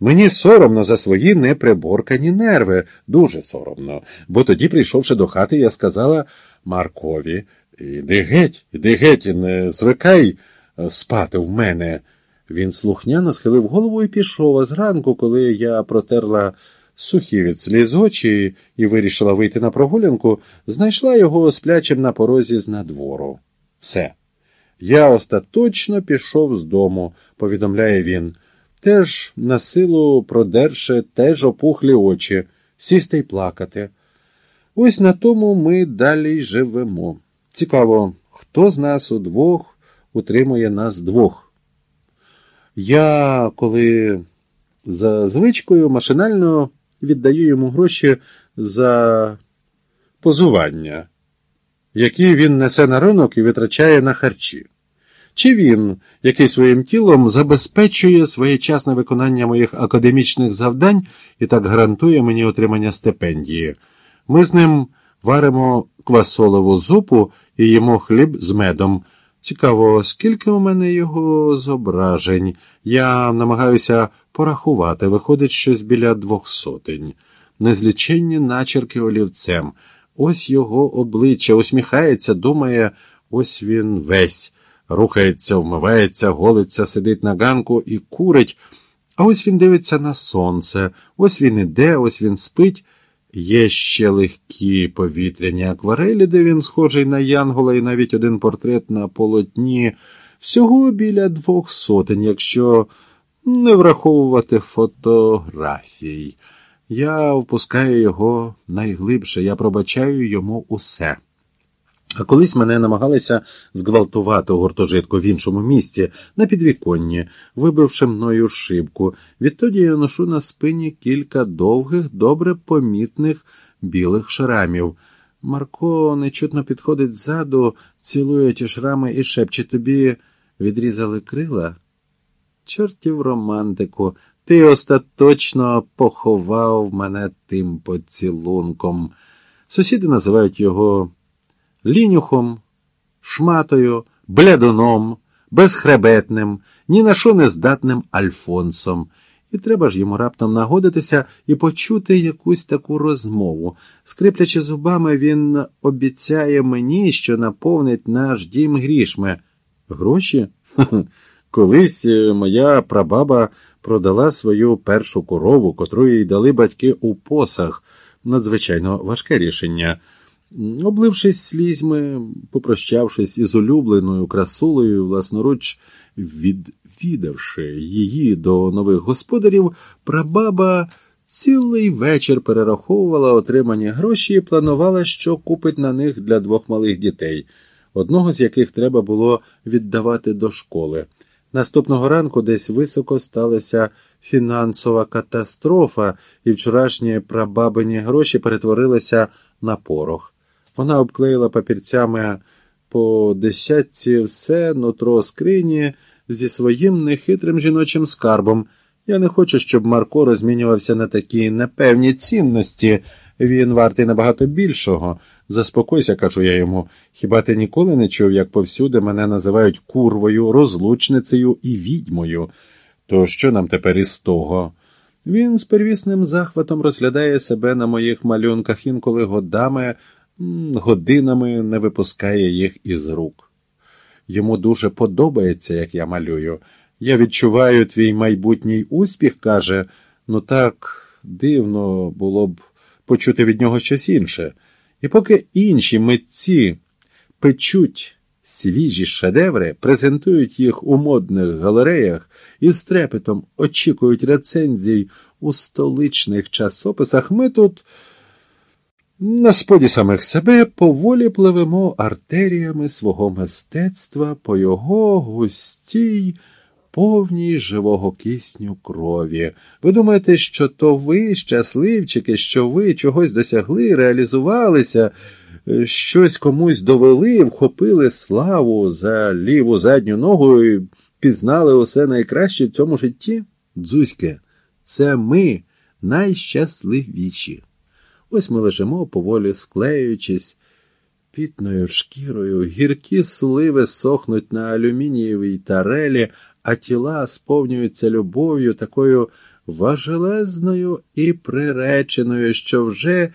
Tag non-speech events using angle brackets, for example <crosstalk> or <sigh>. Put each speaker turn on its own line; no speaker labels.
Мені соромно за свої неприборкані нерви, дуже соромно. Бо тоді, прийшовши до хати, я сказала Маркові Іди геть, іди геть, не звикай е, спати в мене. Він слухняно схилив голову і пішов, а зранку, коли я протерла сухі від сліз очі і вирішила вийти на прогулянку, знайшла його сплячим на порозі з надвору. Все. Я остаточно пішов з дому, повідомляє він. Теж на силу продерше, теж опухлі очі, сісти й плакати. Ось на тому ми далі живемо. Цікаво, хто з нас удвох утримує нас двох. Я, коли за звичкою машинально віддаю йому гроші за позування, які він несе на ринок і витрачає на харчі. Чи він, який своїм тілом забезпечує своєчасне виконання моїх академічних завдань і так гарантує мені отримання стипендії. Ми з ним варимо квасолову зупу і їмо хліб з медом. Цікаво, скільки у мене його зображень. Я намагаюся порахувати, виходить щось біля двох сотень. Незліченні начерки олівцем. Ось його обличчя усміхається, думає, ось він весь. Рухається, вмивається, голиться, сидить на ганку і курить. А ось він дивиться на сонце, ось він іде, ось він спить. Є ще легкі повітряні акварелі, де він схожий на Янгола, і навіть один портрет на полотні, всього біля двох сотень, якщо не враховувати фотографій. Я впускаю його найглибше, я пробачаю йому усе. А колись мене намагалися зґвалтувати у гуртожитку в іншому місці, на підвіконні, вибивши мною шибку. Відтоді я ношу на спині кілька довгих, добре помітних білих шрамів. Марко нечутно підходить ззаду, цілує ті шрами і шепче тобі відрізали крила. Чортів романтику, ти остаточно поховав мене тим поцілунком. Сусіди називають його лінюхом, шматою, блядуном, безхребетним, ні на що не здатним Альфонсом. І треба ж йому раптом нагодитися і почути якусь таку розмову. Скриплячи зубами, він обіцяє мені, що наповнить наш дім грішми. Гроші? <laughs> Колись е, моя прабаба продала свою першу корову, котру їй дали батьки у посах. Надзвичайно важке рішення. Облившись слізьми, попрощавшись із улюбленою красулею, власноруч відвідавши її до нових господарів, прабаба цілий вечір перераховувала отримані гроші і планувала, що купить на них для двох малих дітей, одного з яких треба було віддавати до школи. Наступного ранку десь високо сталася фінансова катастрофа, і вчорашні прабабині гроші перетворилися на порох. Вона обклеїла папірцями по десятці все нутро скрині зі своїм нехитрим жіночим скарбом. Я не хочу, щоб Марко розмінювався на такі непевні цінності. Він вартий набагато більшого. Заспокойся, кажу я йому. Хіба ти ніколи не чув, як повсюди мене називають курвою, розлучницею і відьмою? То що нам тепер із того? Він з первісним захватом розглядає себе на моїх малюнках інколи годами годинами не випускає їх із рук. Йому дуже подобається, як я малюю. Я відчуваю твій майбутній успіх, каже, ну так дивно було б почути від нього щось інше. І поки інші митці печуть свіжі шедеври, презентують їх у модних галереях і з трепетом очікують рецензій у столичних часописах, ми тут. На споді самих себе поволі пливемо артеріями свого мистецтва по його густій, повній живого кисню крові. Ви думаєте, що то ви, щасливчики, що ви чогось досягли, реалізувалися, щось комусь довели, вхопили славу за ліву задню ногу і пізнали усе найкраще в цьому житті? Дзузьке, це ми найщасливіші. Ось ми лежимо, поволі склеюючись пітною шкірою, гіркі сливи сохнуть на алюмінієвій тарелі, а тіла сповнюються любов'ю, такою важелезною і приреченою, що вже